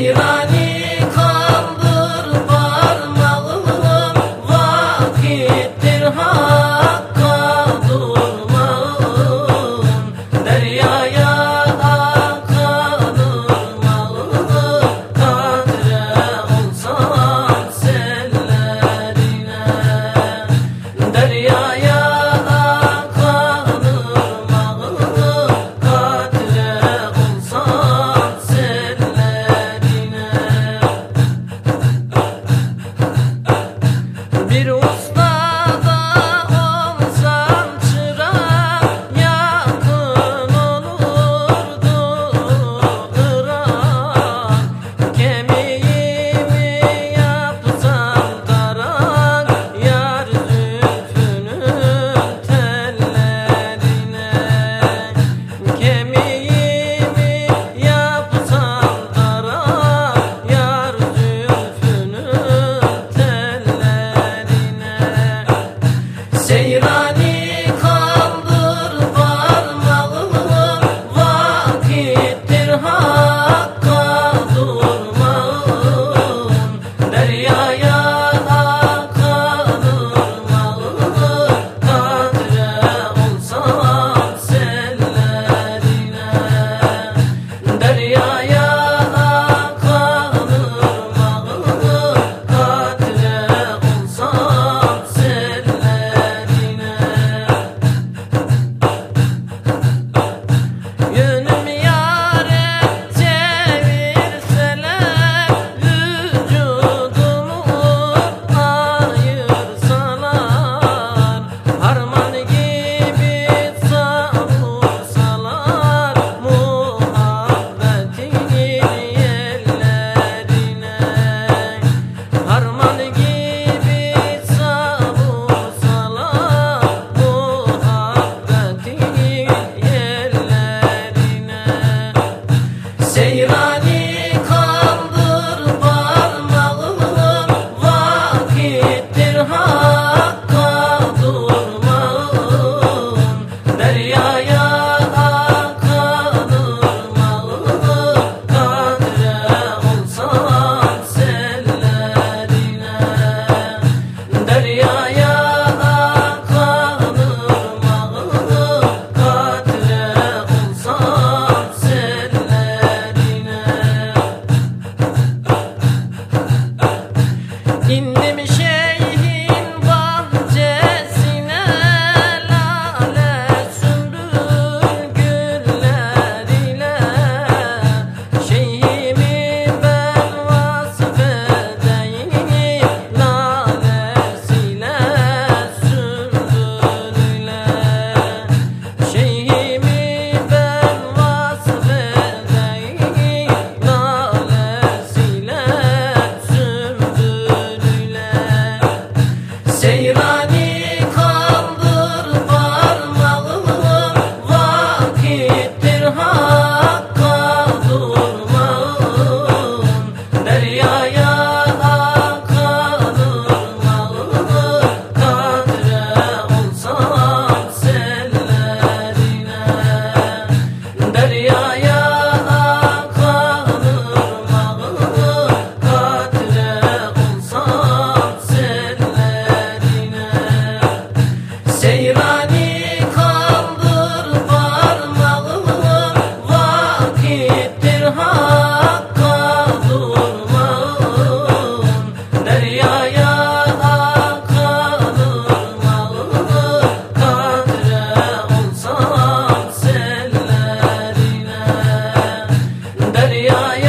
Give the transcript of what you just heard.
Shiva. little yeah.